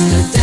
nuestra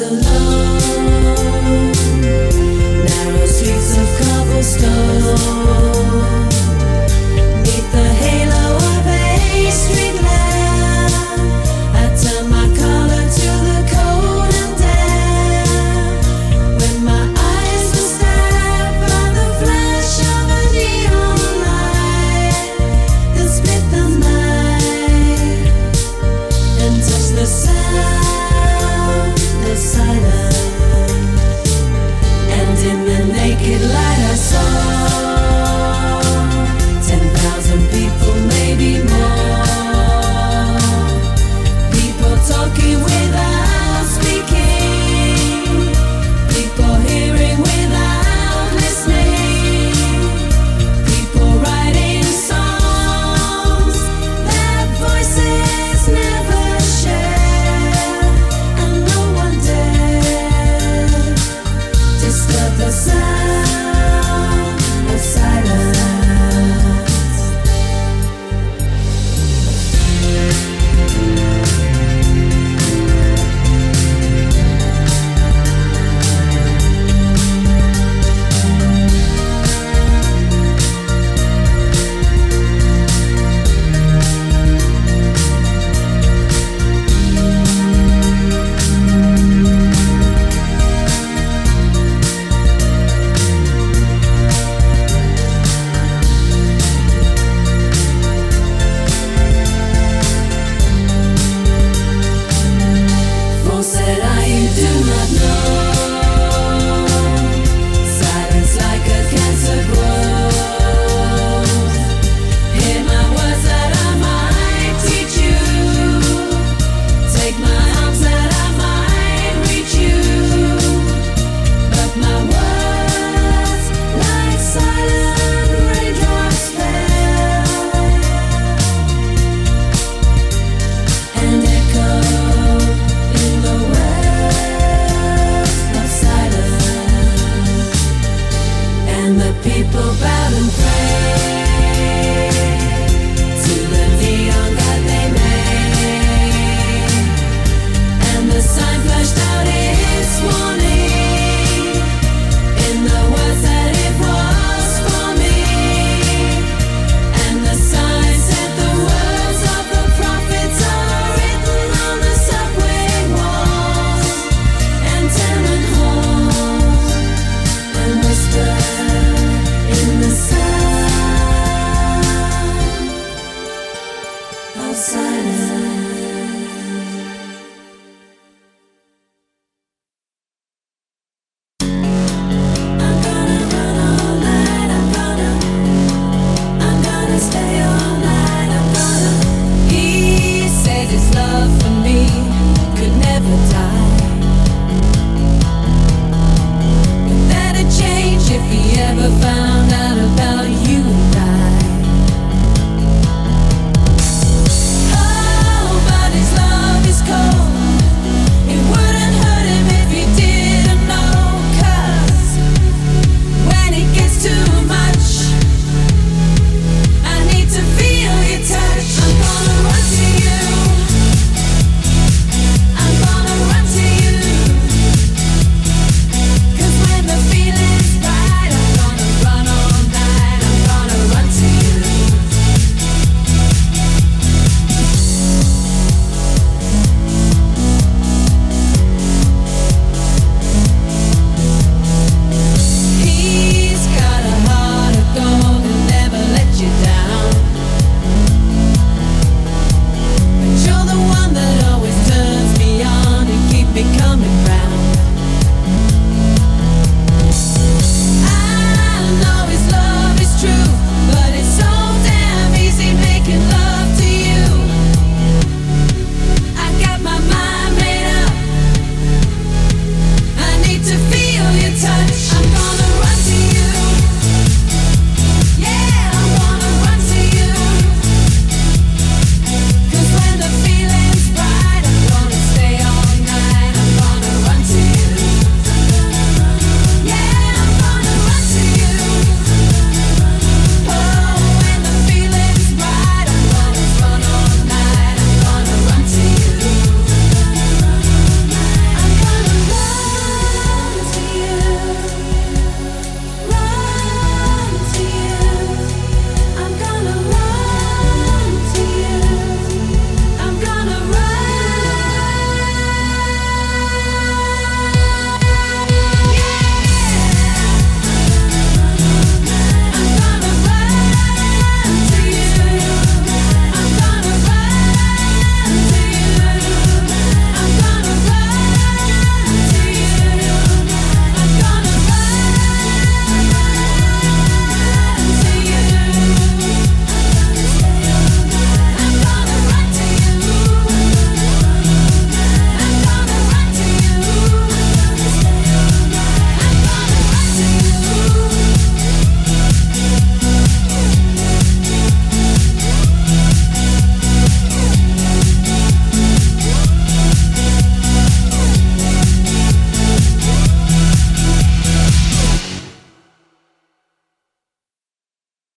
alone. Narrow streets of cobblestone.